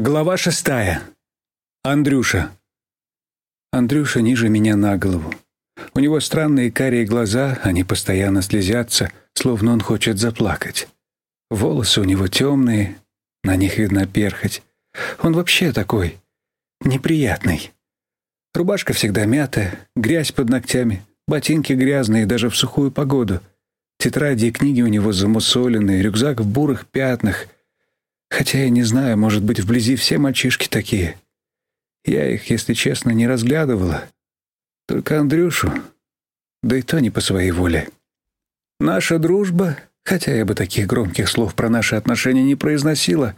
Глава шестая. Андрюша. Андрюша ниже меня на голову. У него странные карие глаза, они постоянно слезятся, словно он хочет заплакать. Волосы у него темные, на них видно перхоть. Он вообще такой неприятный. Рубашка всегда мятая, грязь под ногтями, ботинки грязные даже в сухую погоду. Тетради и книги у него замусоленные, рюкзак в бурых пятнах — Хотя я не знаю, может быть, вблизи все мальчишки такие. Я их, если честно, не разглядывала. Только Андрюшу, да и то не по своей воле. Наша дружба, хотя я бы таких громких слов про наши отношения не произносила,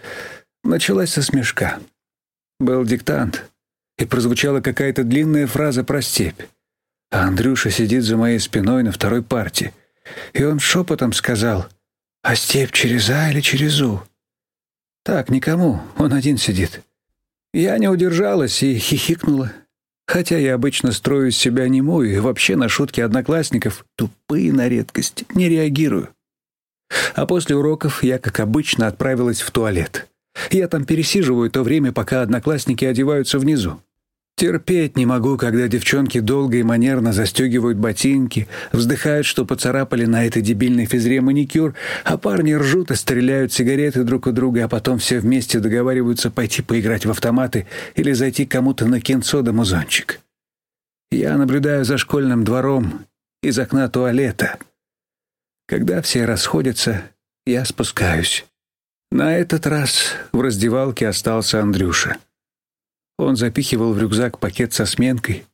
началась со смешка. Был диктант, и прозвучала какая-то длинная фраза про степь. А Андрюша сидит за моей спиной на второй парте, и он шепотом сказал «А степь через А или через У?» Так, никому, он один сидит. Я не удержалась и хихикнула. Хотя я обычно строю из себя немую и вообще на шутки одноклассников, тупые на редкость, не реагирую. А после уроков я, как обычно, отправилась в туалет. Я там пересиживаю то время, пока одноклассники одеваются внизу. Терпеть не могу, когда девчонки долго и манерно застегивают ботинки, вздыхают, что поцарапали на этой дебильной физре маникюр, а парни ржут и стреляют сигареты друг у друга, а потом все вместе договариваются пойти поиграть в автоматы или зайти кому-то на кинцо да музончик. Я наблюдаю за школьным двором из окна туалета. Когда все расходятся, я спускаюсь. На этот раз в раздевалке остался Андрюша. Он запихивал в рюкзак пакет со сменкой.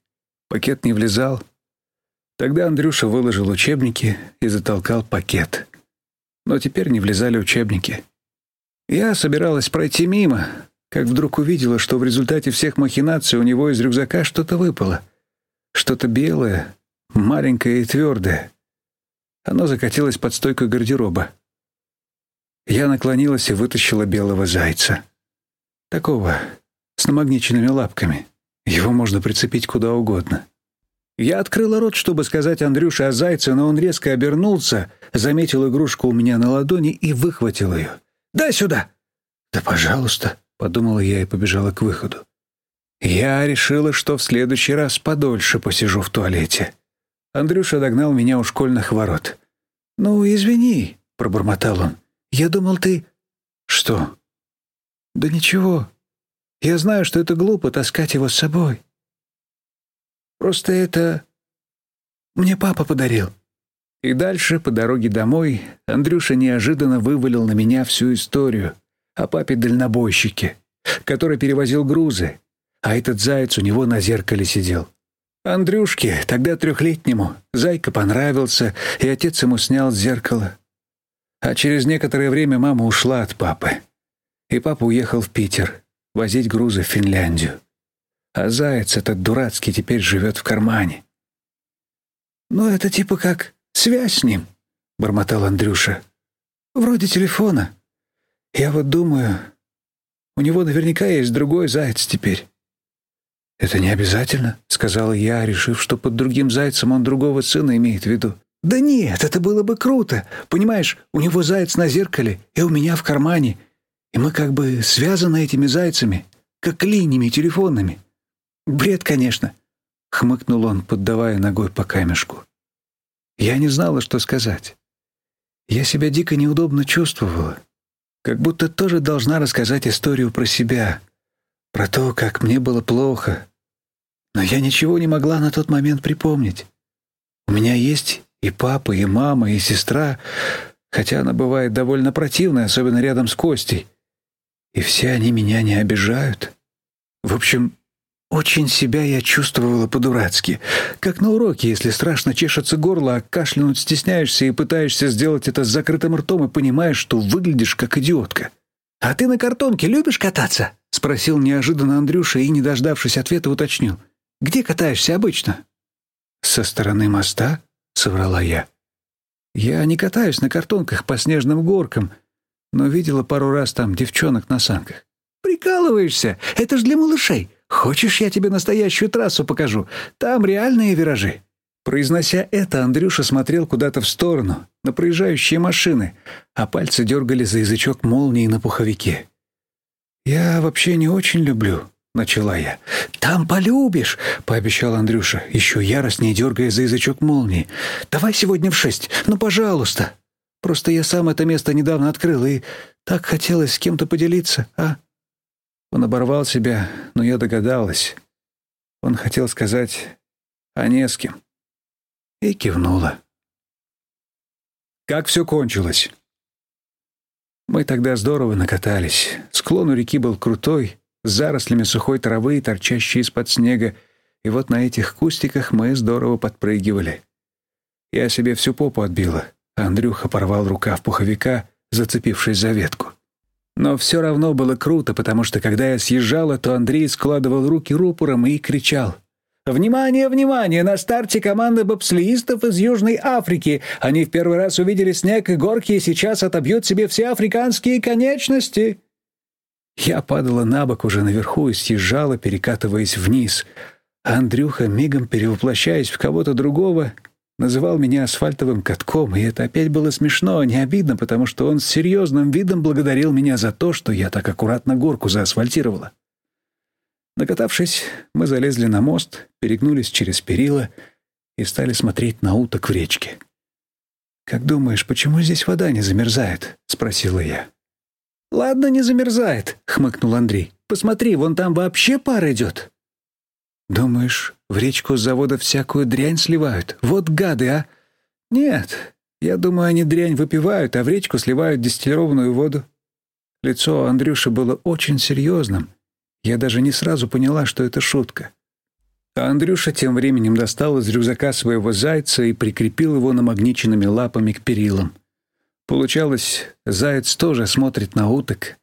Пакет не влезал. Тогда Андрюша выложил учебники и затолкал пакет. Но теперь не влезали учебники. Я собиралась пройти мимо, как вдруг увидела, что в результате всех махинаций у него из рюкзака что-то выпало. Что-то белое, маленькое и твердое. Оно закатилось под стойку гардероба. Я наклонилась и вытащила белого зайца. Такого с намагниченными лапками. Его можно прицепить куда угодно. Я открыла рот, чтобы сказать Андрюше о зайце, но он резко обернулся, заметил игрушку у меня на ладони и выхватил ее. «Дай сюда!» «Да, пожалуйста», — подумала я и побежала к выходу. Я решила, что в следующий раз подольше посижу в туалете. Андрюша догнал меня у школьных ворот. «Ну, извини», — пробормотал он. «Я думал, ты...» «Что?» «Да ничего. Я знаю, что это глупо таскать его с собой. Просто это мне папа подарил. И дальше, по дороге домой, Андрюша неожиданно вывалил на меня всю историю о папе-дальнобойщике, который перевозил грузы, а этот заяц у него на зеркале сидел. Андрюшке, тогда трехлетнему, зайка понравился, и отец ему снял зеркало. А через некоторое время мама ушла от папы, и папа уехал в Питер возить грузы в Финляндию. А заяц этот дурацкий теперь живет в кармане. «Ну, это типа как связь с ним», — бормотал Андрюша. «Вроде телефона. Я вот думаю, у него наверняка есть другой заяц теперь». «Это не обязательно», — сказала я, решив, что под другим зайцем он другого сына имеет в виду. «Да нет, это было бы круто. Понимаешь, у него заяц на зеркале, и у меня в кармане, и мы как бы связаны этими зайцами, как линиями телефонными. Бред, конечно, хмыкнул он, поддавая ногой по камешку. Я не знала, что сказать. Я себя дико неудобно чувствовала, как будто тоже должна рассказать историю про себя, про то, как мне было плохо. Но я ничего не могла на тот момент припомнить. У меня есть и папа, и мама, и сестра, хотя она бывает довольно противная, особенно рядом с Костей. И все они меня не обижают. В общем, очень себя я чувствовала по-дурацки, как на уроке, если страшно чешется горло, а кашлянуть стесняешься и пытаешься сделать это с закрытым ртом и понимаешь, что выглядишь как идиотка. «А ты на картонке любишь кататься?» — спросил неожиданно Андрюша и, не дождавшись ответа, уточнил. «Где катаешься обычно?» «Со стороны моста?» — соврала я. «Я не катаюсь на картонках по снежным горкам», но видела пару раз там девчонок на санках. «Прикалываешься? Это ж для малышей. Хочешь, я тебе настоящую трассу покажу? Там реальные виражи». Произнося это, Андрюша смотрел куда-то в сторону, на проезжающие машины, а пальцы дергали за язычок молнии на пуховике. «Я вообще не очень люблю», — начала я. «Там полюбишь», — пообещал Андрюша, еще яростнее дергая за язычок молнии. «Давай сегодня в шесть, ну, пожалуйста. Просто я сам это место недавно открыл, и так хотелось с кем-то поделиться, а?» Он оборвал себя, но я догадалась. Он хотел сказать «а не с кем». И кивнула. Как все кончилось? Мы тогда здорово накатались. Склон у реки был крутой, с зарослями сухой травы, торчащей из-под снега, и вот на этих кустиках мы здорово подпрыгивали. Я себе всю попу отбила, Андрюха порвал рукав пуховика, зацепившись за ветку. Но все равно было круто, потому что когда я съезжала, то Андрей складывал руки рупором и кричал — Внимание, внимание! На старте команда бобслеистов из Южной Африки. Они в первый раз увидели снег и горки и сейчас отобьют себе все африканские конечности. Я падала на бок уже наверху и съезжала, перекатываясь вниз. Андрюха, мигом перевоплощаясь в кого-то другого, называл меня асфальтовым катком, и это опять было смешно, а не обидно, потому что он с серьезным видом благодарил меня за то, что я так аккуратно горку заасфальтировала. Накатавшись, мы залезли на мост, перегнулись через перила и стали смотреть на уток в речке. «Как думаешь, почему здесь вода не замерзает?» — спросила я. «Ладно, не замерзает», — хмыкнул Андрей. «Посмотри, вон там вообще пар идет». «Думаешь, в речку с завода всякую дрянь сливают? Вот гады, а?» «Нет, я думаю, они дрянь выпивают, а в речку сливают дистиллированную воду». Лицо Андрюши было очень серьезным, я даже не сразу поняла, что это шутка. А Андрюша тем временем достал из рюкзака своего зайца и прикрепил его намагниченными лапами к перилам. Получалось, заяц тоже смотрит на уток,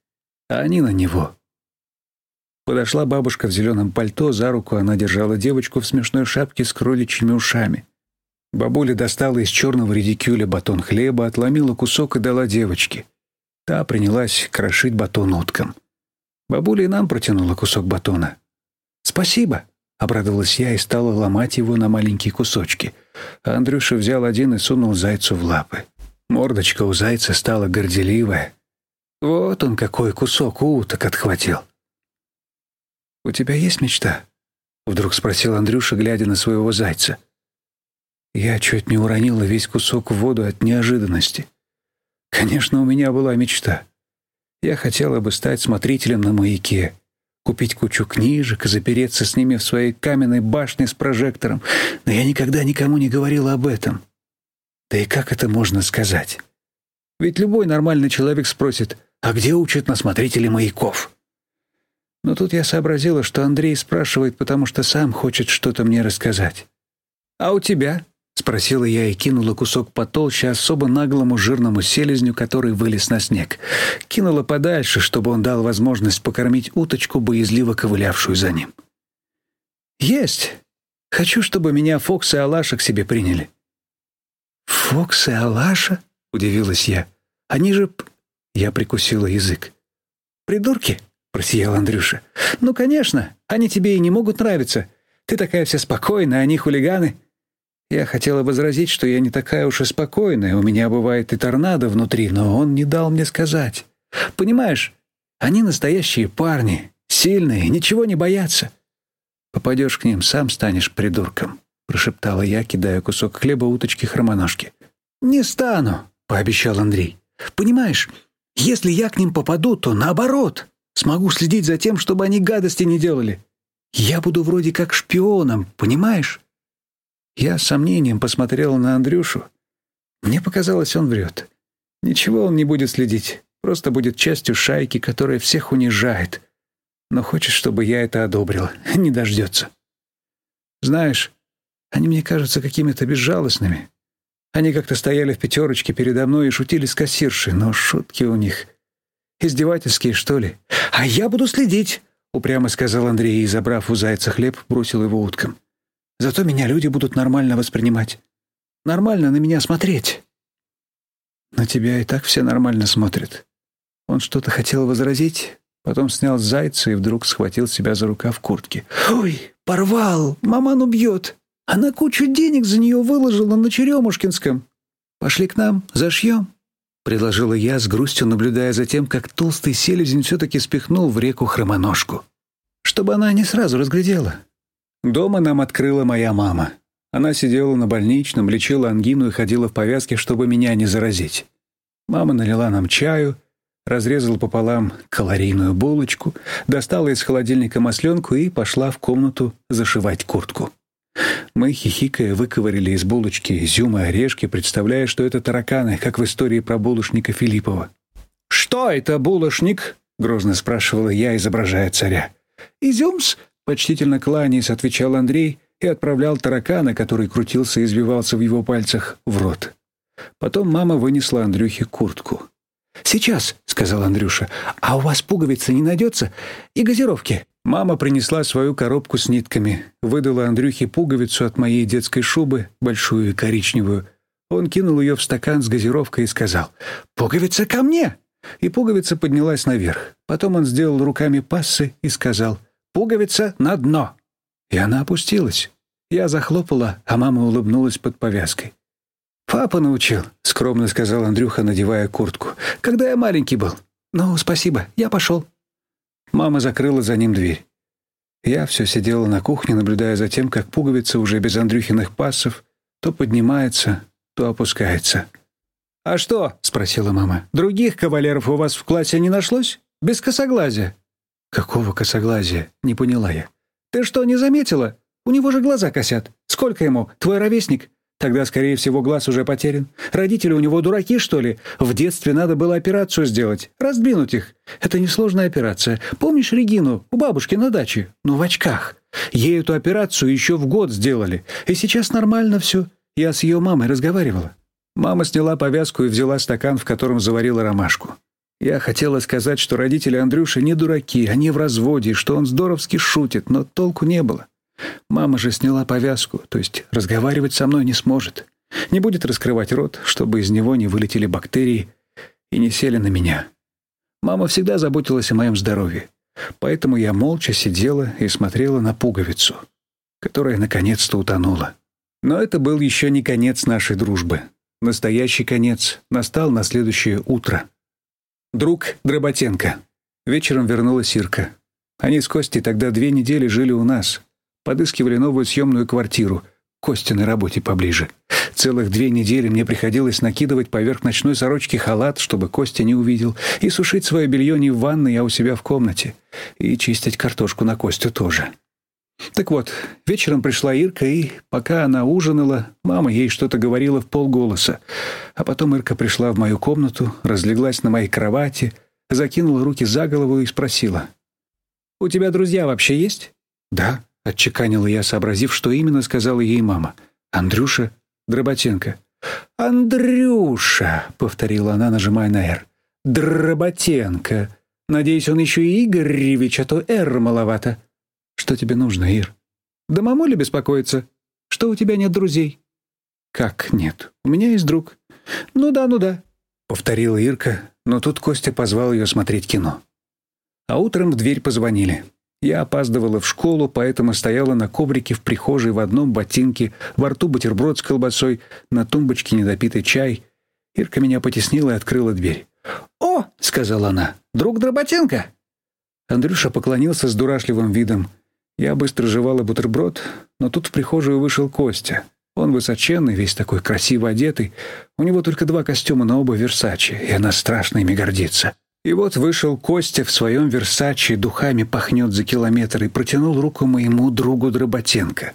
а они на него. Подошла бабушка в зеленом пальто, за руку она держала девочку в смешной шапке с кроличьими ушами. Бабуля достала из черного редикюля батон хлеба, отломила кусок и дала девочке. Та принялась крошить батон уткам. Бабуля и нам протянула кусок батона. «Спасибо!» — обрадовалась я и стала ломать его на маленькие кусочки. Андрюша взял один и сунул зайцу в лапы. Мордочка у зайца стала горделивая. Вот он какой кусок уток отхватил. «У тебя есть мечта?» — вдруг спросил Андрюша, глядя на своего зайца. Я чуть не уронила весь кусок в воду от неожиданности. Конечно, у меня была мечта. Я хотела бы стать смотрителем на маяке, купить кучу книжек и запереться с ними в своей каменной башне с прожектором, но я никогда никому не говорила об этом. Да и как это можно сказать? Ведь любой нормальный человек спросит, а где учат на смотрителей маяков? Но тут я сообразила, что Андрей спрашивает, потому что сам хочет что-то мне рассказать. «А у тебя?» — спросила я и кинула кусок потолще особо наглому жирному селезню, который вылез на снег. Кинула подальше, чтобы он дал возможность покормить уточку, боязливо ковылявшую за ним. «Есть! Хочу, чтобы меня Фокс и Алаша к себе приняли». «Фокс и Алаша?» — удивилась я. «Они же...» — я прикусила язык. «Придурки?» — просиял Андрюша. «Ну, конечно, они тебе и не могут нравиться. Ты такая вся спокойная, они хулиганы». Я хотела возразить, что я не такая уж и спокойная, у меня бывает и торнадо внутри, но он не дал мне сказать. Понимаешь, они настоящие парни, сильные, ничего не боятся. Попадешь к ним, сам станешь придурком, прошептала я, кидая кусок хлеба уточки хромоножки. Не стану, пообещал Андрей. Понимаешь, если я к ним попаду, то наоборот, смогу следить за тем, чтобы они гадости не делали. Я буду вроде как шпионом, понимаешь? Я с сомнением посмотрел на Андрюшу. Мне показалось, он врет. Ничего он не будет следить, просто будет частью шайки, которая всех унижает. Но хочет, чтобы я это одобрил. Не дождется. Знаешь, они мне кажутся какими-то безжалостными. Они как-то стояли в пятерочке передо мной и шутили с кассиршей, но шутки у них издевательские, что ли. «А я буду следить», — упрямо сказал Андрей и, забрав у зайца хлеб, бросил его уткам. Зато меня люди будут нормально воспринимать. Нормально на меня смотреть. На тебя и так все нормально смотрят. Он что-то хотел возразить, потом снял зайца и вдруг схватил себя за рукав куртки. «Ой, порвал! Маман убьет! Она кучу денег за нее выложила на Черемушкинском. Пошли к нам, зашьем». Предложила я с грустью, наблюдая за тем, как толстый селезень все-таки спихнул в реку хромоножку. Чтобы она не сразу разглядела. Дома нам открыла моя мама. Она сидела на больничном, лечила ангину и ходила в повязке, чтобы меня не заразить. Мама налила нам чаю, разрезала пополам калорийную булочку, достала из холодильника масленку и пошла в комнату зашивать куртку. Мы, хихикая, выковырили из булочки изюм и орешки, представляя, что это тараканы, как в истории про булочника Филиппова. «Что это, булочник?» — грозно спрашивала я, изображая царя. «Изюмс?» — почтительно кланяясь, отвечал Андрей и отправлял таракана, который крутился и извивался в его пальцах, в рот. Потом мама вынесла Андрюхе куртку. «Сейчас», — сказал Андрюша, — «а у вас пуговицы не найдется? И газировки?» Мама принесла свою коробку с нитками, выдала Андрюхе пуговицу от моей детской шубы, большую и коричневую. Он кинул ее в стакан с газировкой и сказал «Пуговица ко мне!» И пуговица поднялась наверх. Потом он сделал руками пассы и сказал «Пуговица на дно!» И она опустилась. Я захлопала, а мама улыбнулась под повязкой. «Папа научил», — скромно сказал Андрюха, надевая куртку. «Когда я маленький был. Ну, спасибо, я пошел». Мама закрыла за ним дверь. Я все сидела на кухне, наблюдая за тем, как пуговица уже без Андрюхиных пассов то поднимается, то опускается. «А что?» — спросила мама. «Других кавалеров у вас в классе не нашлось? Без косоглазия?» «Какого косоглазия?» — не поняла я. «Ты что, не заметила? У него же глаза косят. Сколько ему? Твой ровесник? Тогда, скорее всего, глаз уже потерян. Родители у него дураки, что ли? В детстве надо было операцию сделать, раздвинуть их. Это несложная операция. Помнишь Регину у бабушки на даче? Ну, в очках. Ей эту операцию еще в год сделали. И сейчас нормально все. Я с ее мамой разговаривала. Мама сняла повязку и взяла стакан, в котором заварила ромашку. Я хотела сказать, что родители Андрюши не дураки, они в разводе, что он здоровски шутит, но толку не было. Мама же сняла повязку, то есть разговаривать со мной не сможет. Не будет раскрывать рот, чтобы из него не вылетели бактерии и не сели на меня. Мама всегда заботилась о моем здоровье, поэтому я молча сидела и смотрела на пуговицу, которая наконец-то утонула. Но это был еще не конец нашей дружбы. Настоящий конец настал на следующее утро. Друг Дроботенко. Вечером вернулась Ирка. Они с Костей тогда две недели жили у нас, Подыскивали новую съемную квартиру. Костя на работе поближе. Целых две недели мне приходилось накидывать поверх ночной сорочки халат, чтобы Костя не увидел, и сушить свое белье не в ванной, а у себя в комнате. И чистить картошку на Костю тоже. Так вот, вечером пришла Ирка, и, пока она ужинала, мама ей что-то говорила в полголоса. А потом Ирка пришла в мою комнату, разлеглась на моей кровати, закинула руки за голову и спросила. «У тебя друзья вообще есть?» «Да», Отчеканила я, сообразив, что именно сказала ей мама. «Андрюша Дроботенко». «Андрюша», — повторила она, нажимая на «Р». «Дроботенко. Надеюсь, он еще и Игоревич, а то «Р» маловато». «Что тебе нужно, Ир?» «Да мамуля беспокоится. Что у тебя нет друзей?» «Как нет? У меня есть друг». «Ну да, ну да», — повторила Ирка, но тут Костя позвал ее смотреть кино. А утром в дверь позвонили. Я опаздывала в школу, поэтому стояла на коврике в прихожей в одном ботинке, во рту бутерброд с колбасой, на тумбочке недопитый чай. Ирка меня потеснила и открыла дверь. «О!» — сказала она. «Друг Дроботенко!» Андрюша поклонился с дурашливым видом. Я быстро жевала бутерброд, но тут в прихожую вышел Костя. Он высоченный, весь такой красиво одетый. У него только два костюма, но оба Версачи, и она страшно ими гордится. И вот вышел Костя в своем Версаче, духами пахнет за километр, и протянул руку моему другу Дроботенко.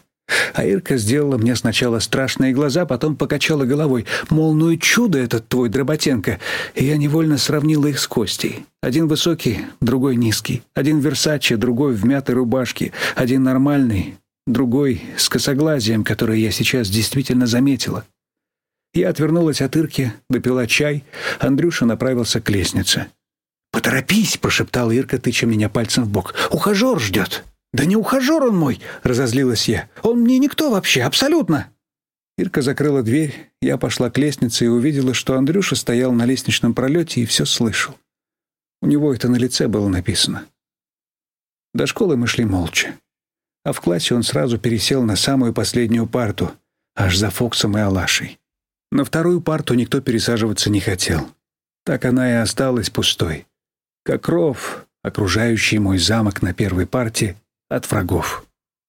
А Ирка сделала мне сначала страшные глаза, потом покачала головой, мол, ну и чудо этот твой Дроботенко. И я невольно сравнила их с Костей. Один высокий, другой низкий. Один в Версаче, другой в мятой рубашке. Один нормальный, другой с косоглазием, которое я сейчас действительно заметила. Я отвернулась от Ирки, допила чай. Андрюша направился к лестнице. «Поторопись!» — прошептала Ирка, тыча меня пальцем в бок. «Ухажер ждет!» «Да не ухажер он мой!» — разозлилась я. «Он мне никто вообще, абсолютно!» Ирка закрыла дверь, я пошла к лестнице и увидела, что Андрюша стоял на лестничном пролете и все слышал. У него это на лице было написано. До школы мы шли молча. А в классе он сразу пересел на самую последнюю парту, аж за Фоксом и Алашей. На вторую парту никто пересаживаться не хотел. Так она и осталась пустой, как ров, окружающий мой замок на первой парте от врагов.